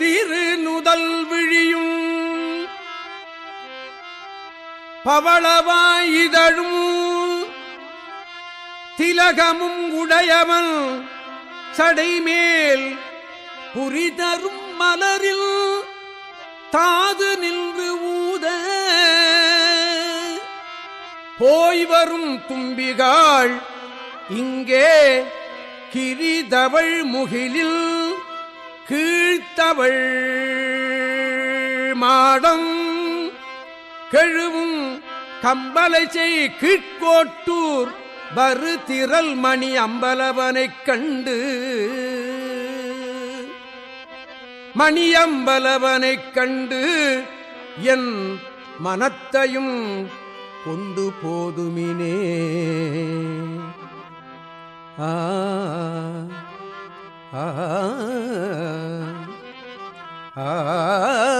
திருநுதல் விழியும். பவளவாயிதழும் திலகமும் உடையவன் சடைமேல் புரிதரும் மலரில் தாது நின்று ஊத. போய் வரும் தும்பிகாள் இங்கே கிரிதவள் முகிலில். கீழ்த்தவள் மாடம் கெழுவும் கம்பலை செய் கீழ்கோட்டூர் வரு திரள் மணி அம்பலவனைக் கண்டு. மணியம்பலவனைக் கண்டு என் மனத்தையும் கொண்டு போதுமினே. ஆ ஆ. 啊